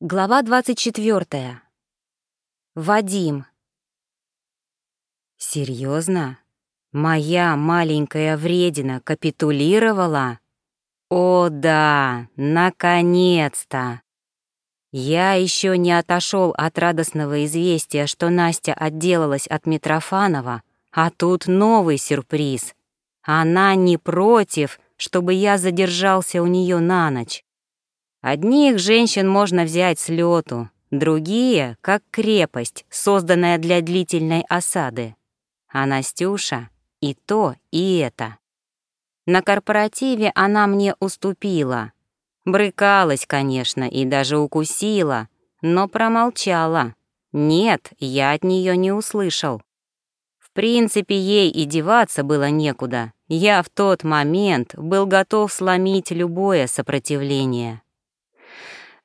Глава 24. Вадим. Серьезно? Моя маленькая вредина капитулировала? О да, наконец-то! Я еще не отошел от радостного известия, что Настя отделалась от Митрофанова, а тут новый сюрприз. Она не против, чтобы я задержался у нее на ночь. Одних женщин можно взять с лету, другие — как крепость, созданная для длительной осады. А Настюша — и то, и это. На корпоративе она мне уступила. Брыкалась, конечно, и даже укусила, но промолчала. Нет, я от нее не услышал. В принципе, ей и деваться было некуда. Я в тот момент был готов сломить любое сопротивление.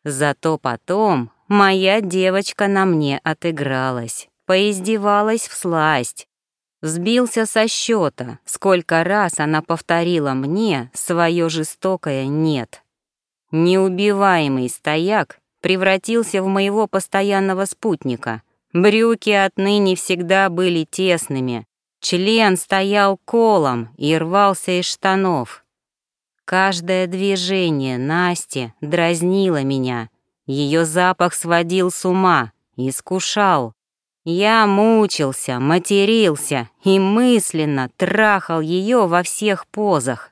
Зато потом моя девочка на мне отыгралась, поиздевалась в сласть. Взбился со счета, сколько раз она повторила мне свое жестокое «нет». Неубиваемый стояк превратился в моего постоянного спутника. Брюки отныне всегда были тесными. Член стоял колом и рвался из штанов. Каждое движение Насти дразнило меня. Ее запах сводил с ума, искушал. Я мучился, матерился и мысленно трахал ее во всех позах.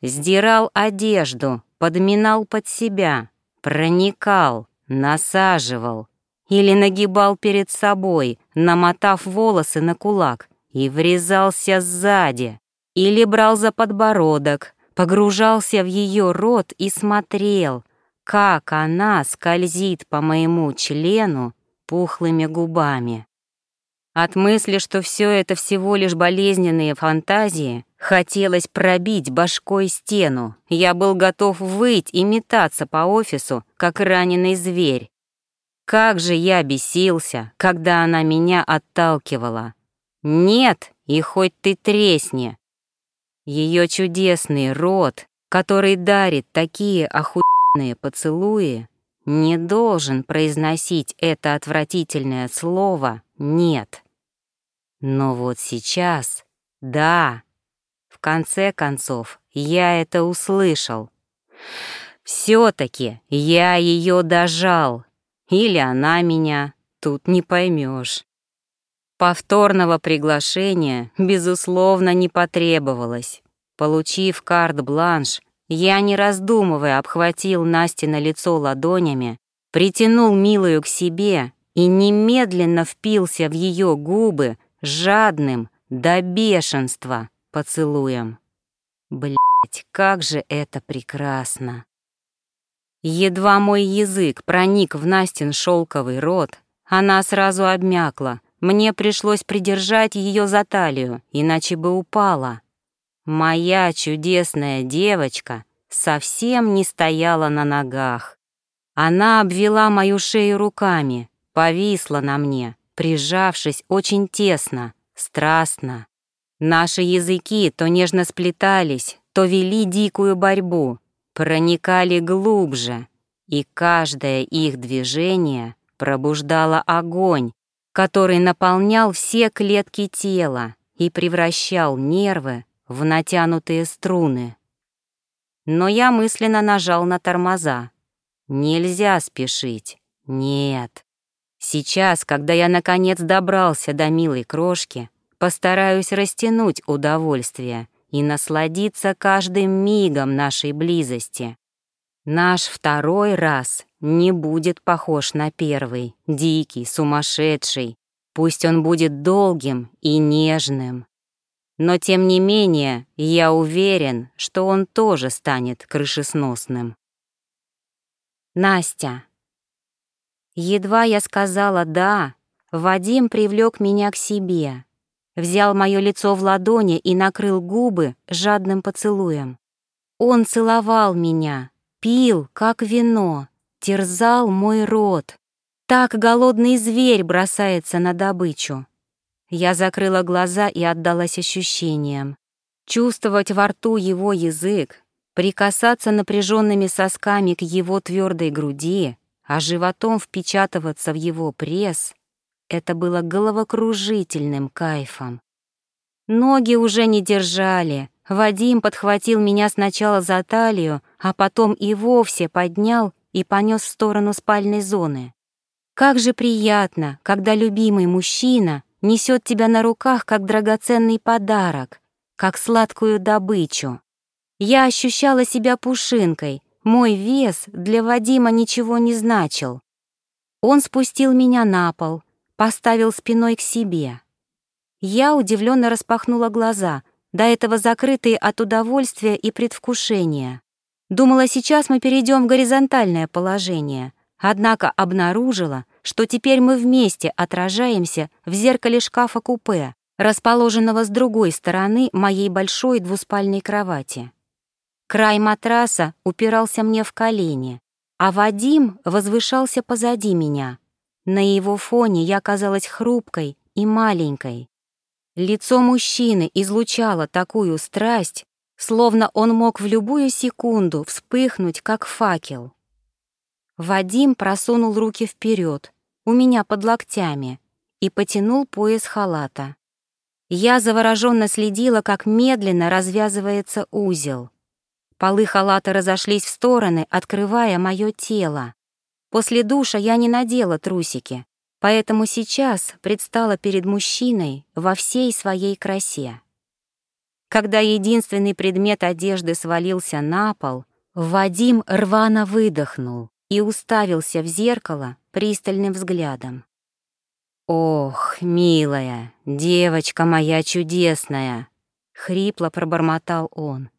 Сдирал одежду, подминал под себя, проникал, насаживал или нагибал перед собой, намотав волосы на кулак и врезался сзади, или брал за подбородок, погружался в ее рот и смотрел, как она скользит по моему члену пухлыми губами. От мысли, что все это всего лишь болезненные фантазии, хотелось пробить башкой стену. Я был готов выть и метаться по офису, как раненый зверь. Как же я бесился, когда она меня отталкивала. Нет, и хоть ты тресни, ее чудесный рот, который дарит такие охуенные поцелуи, не должен произносить это отвратительное слово «нет». Но вот сейчас, да, в конце концов, я это услышал. Все-таки я ее дожал, или она меня, тут не поймешь. Повторного приглашения, безусловно, не потребовалось. Получив карт-бланш, я, не раздумывая, обхватил Насти на лицо ладонями, притянул милую к себе и немедленно впился в ее губы жадным до бешенства поцелуем. Блять, как же это прекрасно! Едва мой язык проник в Настин шелковый рот, она сразу обмякла, мне пришлось придержать ее за талию, иначе бы упала. Моя чудесная девочка совсем не стояла на ногах. Она обвела мою шею руками, повисла на мне, прижавшись очень тесно, страстно. Наши языки то нежно сплетались, то вели дикую борьбу, проникали глубже, и каждое их движение пробуждало огонь, который наполнял все клетки тела и превращал нервы в натянутые струны. Но я мысленно нажал на тормоза. Нельзя спешить. Нет. Сейчас, когда я наконец добрался до милой крошки, постараюсь растянуть удовольствие и насладиться каждым мигом нашей близости. Наш второй раз не будет похож на первый, дикий, сумасшедший. Пусть он будет долгим и нежным. Но тем не менее, я уверен, что он тоже станет крышесносным. Настя. Едва я сказала «да», Вадим привлек меня к себе, взял мое лицо в ладони и накрыл губы жадным поцелуем. Он целовал меня, пил, как вино, терзал мой рот. Так голодный зверь бросается на добычу. Я закрыла глаза и отдалась ощущениям. Чувствовать во рту его язык, прикасаться напряженными сосками к его твердой груди, а животом впечатываться в его пресс — это было головокружительным кайфом. Ноги уже не держали, Вадим подхватил меня сначала за талию, а потом и вовсе поднял и понес в сторону спальной зоны. Как же приятно, когда любимый мужчина несет тебя на руках как драгоценный подарок, как сладкую добычу. Я ощущала себя пушинкой, мой вес для Вадима ничего не значил. Он спустил меня на пол, поставил спиной к себе. Я удивленно распахнула глаза, до этого закрытые от удовольствия и предвкушения. Думала, сейчас мы перейдем в горизонтальное положение, однако обнаружила, что теперь мы вместе отражаемся в зеркале шкафа-купе, расположенного с другой стороны моей большой двуспальной кровати. Край матраса упирался мне в колени, а Вадим возвышался позади меня. На его фоне я казалась хрупкой и маленькой. Лицо мужчины излучало такую страсть, словно он мог в любую секунду вспыхнуть, как факел. Вадим просунул руки вперед, у меня под локтями, и потянул пояс халата. Я завороженно следила, как медленно развязывается узел. Полы халата разошлись в стороны, открывая мое тело. После душа я не надела трусики, поэтому сейчас предстала перед мужчиной во всей своей красе. Когда единственный предмет одежды свалился на пол, Вадим рвано выдохнул и уставился в зеркало пристальным взглядом. «Ох, милая, девочка моя чудесная!» — хрипло пробормотал он.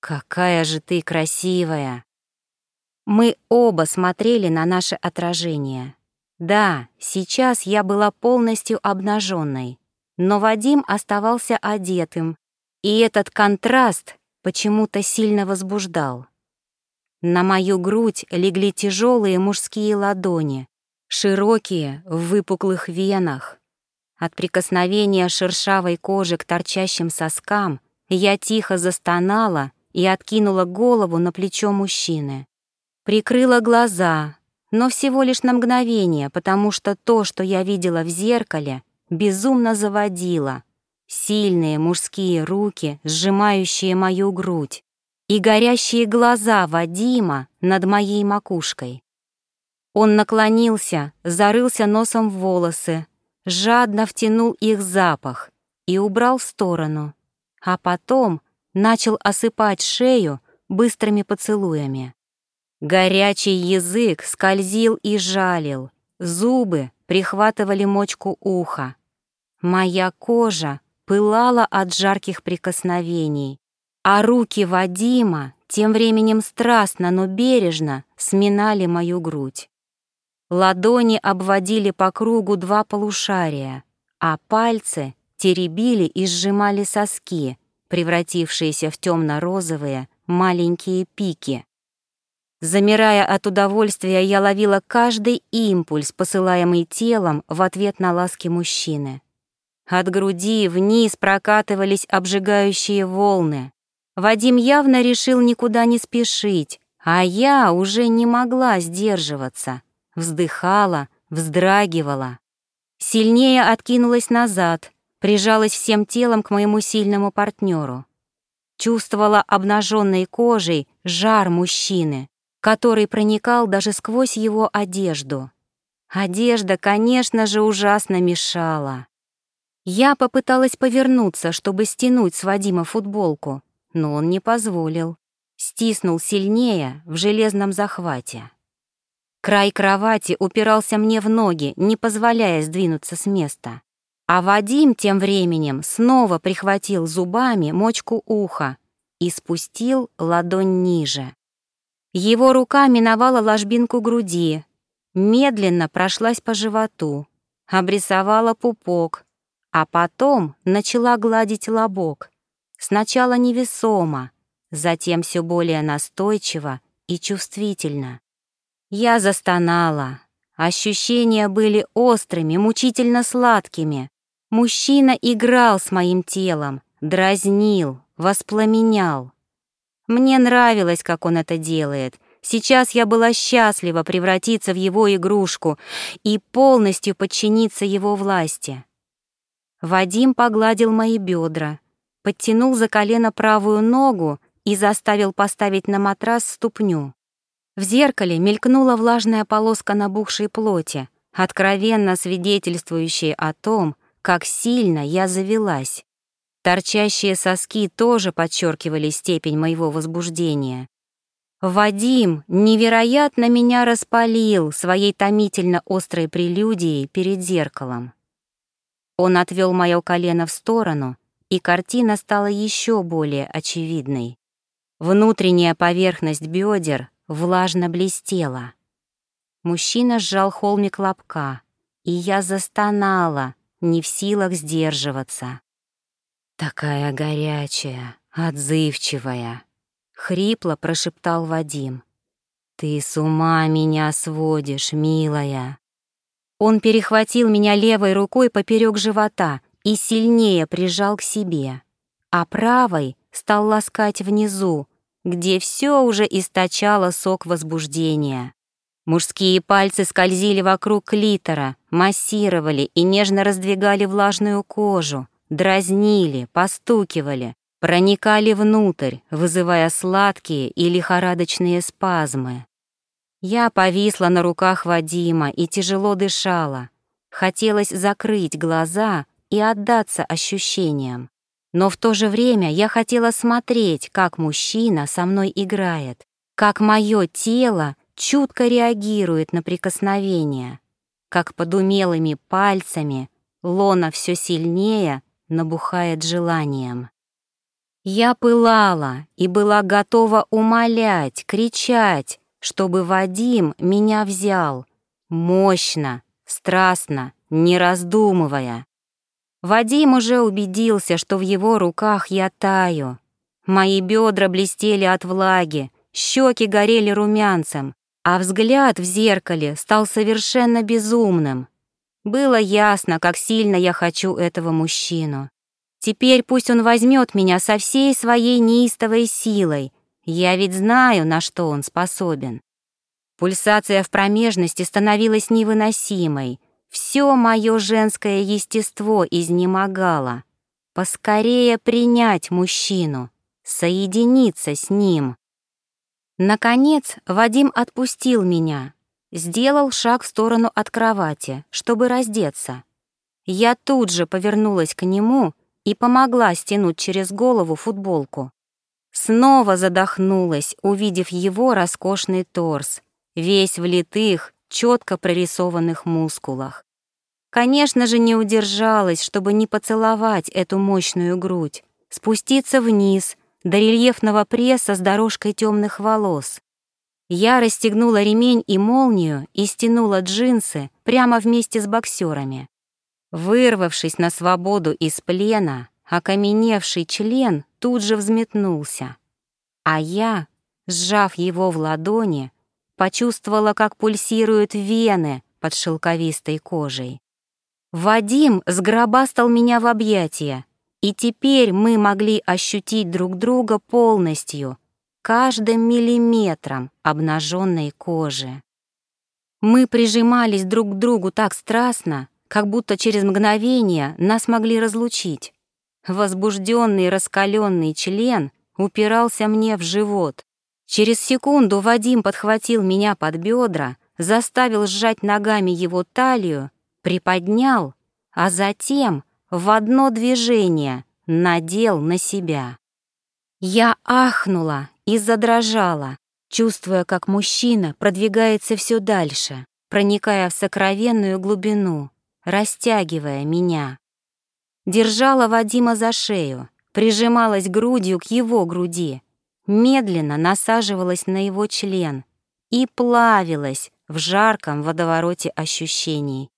«Какая же ты красивая!» Мы оба смотрели на наше отражение. Да, сейчас я была полностью обнаженной, но Вадим оставался одетым, и этот контраст почему-то сильно возбуждал. На мою грудь легли тяжелые мужские ладони, широкие, в выпуклых венах. От прикосновения шершавой кожи к торчащим соскам я тихо застонала и откинула голову на плечо мужчины. Прикрыла глаза, но всего лишь на мгновение, потому что то, что я видела в зеркале, безумно заводило. Сильные мужские руки, сжимающие мою грудь, и горящие глаза Вадима над моей макушкой. Он наклонился, зарылся носом в волосы, жадно втянул их запах и убрал в сторону, а потом начал осыпать шею быстрыми поцелуями. Горячий язык скользил и жалил, зубы прихватывали мочку уха. Моя кожа пылала от жарких прикосновений, а руки Вадима тем временем страстно, но бережно сминали мою грудь. Ладони обводили по кругу два полушария, а пальцы теребили и сжимали соски, превратившиеся в темно-розовые маленькие пики. Замирая от удовольствия, я ловила каждый импульс, посылаемый телом в ответ на ласки мужчины. От груди вниз прокатывались обжигающие волны. Вадим явно решил никуда не спешить, а я уже не могла сдерживаться. Вздыхала, вздрагивала. Сильнее откинулась назад, прижалась всем телом к моему сильному партнеру. Чувствовала обнаженной кожей жар мужчины, который проникал даже сквозь его одежду. Одежда, конечно же, ужасно мешала. Я попыталась повернуться, чтобы стянуть с Вадима футболку, но он не позволил. Стиснул сильнее в железном захвате. Край кровати упирался мне в ноги, не позволяя сдвинуться с места. А Вадим тем временем снова прихватил зубами мочку уха и спустил ладонь ниже. Его рука миновала ложбинку груди, медленно прошлась по животу, обрисовала пупок, а потом начала гладить лобок, Сначала невесомо, затем все более настойчиво и чувствительно. Я застонала. Ощущения были острыми, мучительно сладкими. Мужчина играл с моим телом, дразнил, воспламенял. Мне нравилось, как он это делает, Сейчас я была счастлива превратиться в его игрушку и полностью подчиниться его власти. Вадим погладил мои бедра, подтянул за колено правую ногу и заставил поставить на матрас ступню. В зеркале мелькнула влажная полоска набухшей плоти, откровенно свидетельствующая о том, как сильно я завелась. Торчащие соски тоже подчеркивали степень моего возбуждения. Вадим невероятно меня распалил своей томительно острой прелюдией перед зеркалом. Он отвел мое колено в сторону, и картина стала еще более очевидной. Внутренняя поверхность бедер влажно блестела. Мужчина сжал холмик лобка, и я застонала, не в силах сдерживаться. «Такая горячая, отзывчивая», — хрипло прошептал Вадим. «Ты с ума меня сводишь, милая». Он перехватил меня левой рукой поперек живота и сильнее прижал к себе, а правой стал ласкать внизу, где все уже источало сок возбуждения. Мужские пальцы скользили вокруг клитора, массировали и нежно раздвигали влажную кожу, дразнили, постукивали, проникали внутрь, вызывая сладкие и лихорадочные спазмы. Я повисла на руках Вадима и тяжело дышала. Хотелось закрыть глаза и отдаться ощущениям. Но в то же время я хотела смотреть, как мужчина со мной играет, как мое тело чутко реагирует на прикосновение, как под умелыми пальцами лона все сильнее набухает желанием. Я пылала и была готова умолять, кричать, чтобы Вадим меня взял, мощно, страстно, не раздумывая. Вадим уже убедился, что в его руках я таю. Мои бедра блестели от влаги, щеки горели румянцем, а взгляд в зеркале стал совершенно безумным. Было ясно, как сильно я хочу этого мужчину. Теперь пусть он возьмет меня со всей своей неистовой силой, я ведь знаю, на что он способен. Пульсация в промежности становилась невыносимой. Все мое женское естество изнемогало. Поскорее принять мужчину, соединиться с ним. Наконец Вадим отпустил меня, сделал шаг в сторону от кровати, чтобы раздеться. Я тут же повернулась к нему и помогла стянуть через голову футболку. Снова задохнулась, увидев его роскошный торс, весь в литых, четко прорисованных мускулах. Конечно же, не удержалась, чтобы не поцеловать эту мощную грудь, спуститься вниз до рельефного пресса с дорожкой темных волос. Я расстегнула ремень и молнию и стянула джинсы прямо вместе с боксерами. Вырвавшись на свободу из плена, окаменевший член тут же взметнулся, а я, сжав его в ладони, почувствовала, как пульсируют вены под шелковистой кожей. Вадим сгробастал меня в объятия, и теперь мы могли ощутить друг друга полностью, каждым миллиметром обнаженной кожи. Мы прижимались друг к другу так страстно, как будто через мгновение нас могли разлучить. Возбужденный раскаленный член упирался мне в живот. Через секунду Вадим подхватил меня под бедра, заставил сжать ногами его талию, приподнял, а затем в одно движение надел на себя. Я ахнула и задрожала, чувствуя, как мужчина продвигается все дальше, проникая в сокровенную глубину, растягивая меня. Держала Вадима за шею, прижималась грудью к его груди, медленно насаживалась на его член и плавилась в жарком водовороте ощущений.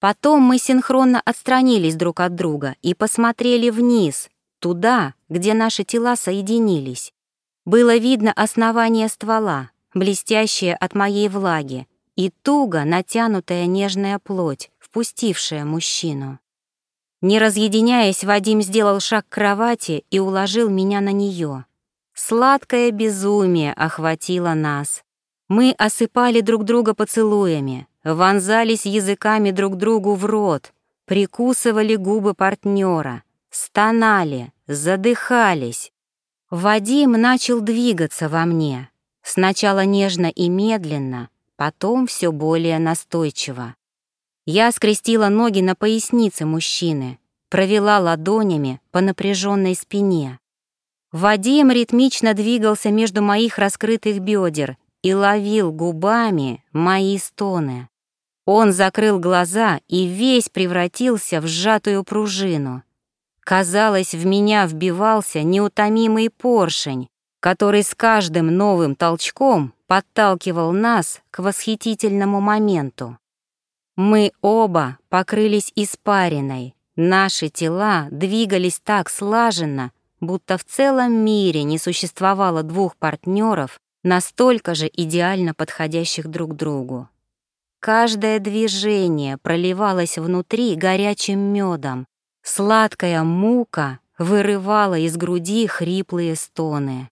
Потом мы синхронно отстранились друг от друга и посмотрели вниз, туда, где наши тела соединились. Было видно основание ствола, блестящее от моей влаги, и туго натянутая нежная плоть, впустившая мужчину. Не разъединяясь, Вадим сделал шаг к кровати и уложил меня на нее. Сладкое безумие охватило нас. Мы осыпали друг друга поцелуями, вонзались языками друг другу в рот, прикусывали губы партнера, стонали, задыхались. Вадим начал двигаться во мне, сначала нежно и медленно, потом все более настойчиво. Я скрестила ноги на пояснице мужчины, провела ладонями по напряженной спине. Вадим ритмично двигался между моих раскрытых бедер и ловил губами мои стоны. Он закрыл глаза и весь превратился в сжатую пружину. Казалось, в меня вбивался неутомимый поршень, который с каждым новым толчком подталкивал нас к восхитительному моменту. Мы оба покрылись испариной, наши тела двигались так слаженно, будто в целом мире не существовало двух партнеров, настолько же идеально подходящих друг другу. Каждое движение проливалось внутри горячим медом, сладкая мука вырывала из груди хриплые стоны.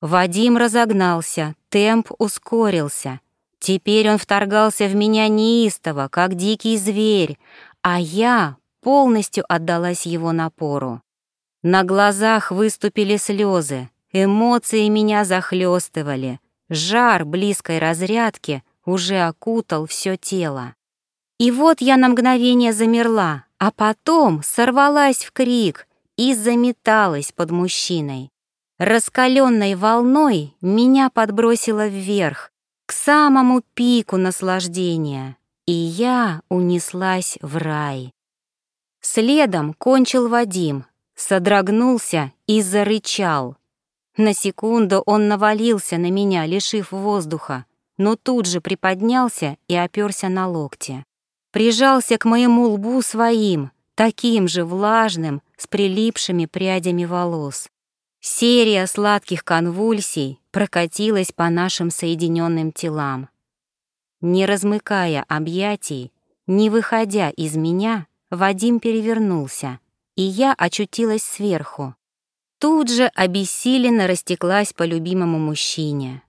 Вадим разогнался, темп ускорился. Теперь он вторгался в меня неистово, как дикий зверь, а я полностью отдалась его напору. На глазах выступили слезы, эмоции меня захлестывали, жар близкой разрядки уже окутал все тело. И вот я на мгновение замерла, а потом сорвалась в крик и заметалась под мужчиной. Раскаленной волной меня подбросило вверх, к самому пику наслаждения, и я унеслась в рай. Следом кончил Вадим, содрогнулся и зарычал. На секунду он навалился на меня, лишив воздуха, но тут же приподнялся и оперся на локти. Прижался к моему лбу своим, таким же влажным, с прилипшими прядями волос. Серия сладких конвульсий прокатилась по нашим соединенным телам. Не размыкая объятий, не выходя из меня, Вадим перевернулся, и я очутилась сверху. Тут же обессиленно растеклась по любимому мужчине.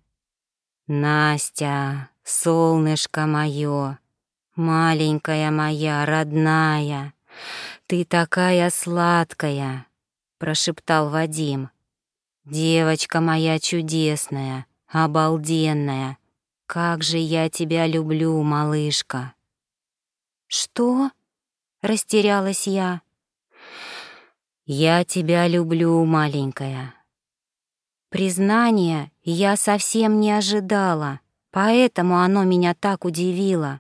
«Настя, солнышко мое, маленькая моя, родная, ты такая сладкая!» — прошептал Вадим. «Девочка моя чудесная, обалденная, как же я тебя люблю, малышка!» «Что?» — растерялась я. «Я тебя люблю, маленькая». Признание я совсем не ожидала, поэтому оно меня так удивило.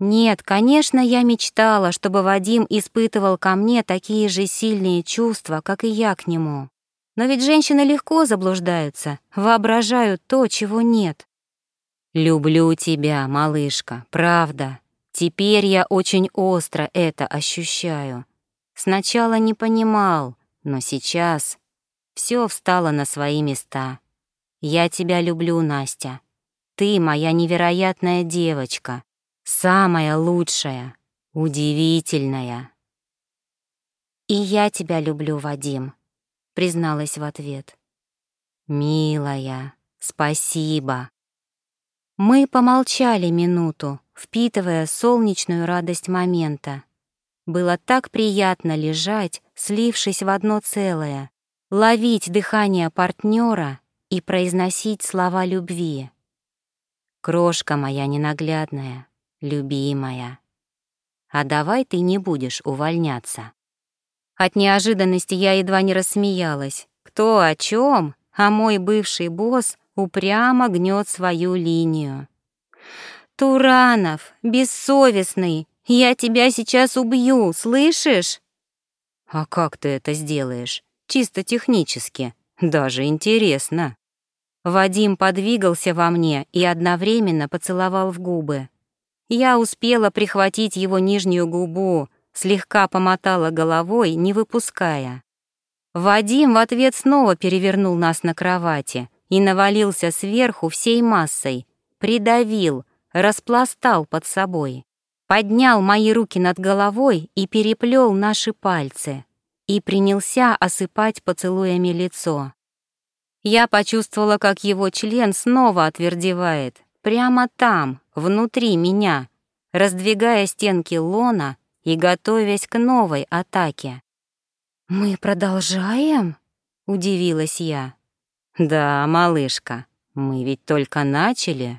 Нет, конечно, я мечтала, чтобы Вадим испытывал ко мне такие же сильные чувства, как и я к нему. Но ведь женщины легко заблуждаются, воображают то, чего нет. «Люблю тебя, малышка, правда. Теперь я очень остро это ощущаю. Сначала не понимал, но сейчас все встало на свои места. Я тебя люблю, Настя. Ты моя невероятная девочка, самая лучшая, удивительная. И я тебя люблю, Вадим призналась в ответ. «Милая, спасибо». Мы помолчали минуту, впитывая солнечную радость момента. Было так приятно лежать, слившись в одно целое, ловить дыхание партнера и произносить слова любви. «Крошка моя ненаглядная, любимая, а давай ты не будешь увольняться». От неожиданности я едва не рассмеялась. Кто о чем, а мой бывший босс упрямо гнет свою линию. «Туранов, бессовестный, я тебя сейчас убью, слышишь?» «А как ты это сделаешь? Чисто технически. Даже интересно». Вадим подвигался во мне и одновременно поцеловал в губы. Я успела прихватить его нижнюю губу, слегка помотала головой, не выпуская. Вадим в ответ снова перевернул нас на кровати и навалился сверху всей массой, придавил, распластал под собой, поднял мои руки над головой и переплел наши пальцы и принялся осыпать поцелуями лицо. Я почувствовала, как его член снова отвердевает, Прямо там, внутри меня, раздвигая стенки лона и готовясь к новой атаке. «Мы продолжаем?» — удивилась я. «Да, малышка, мы ведь только начали».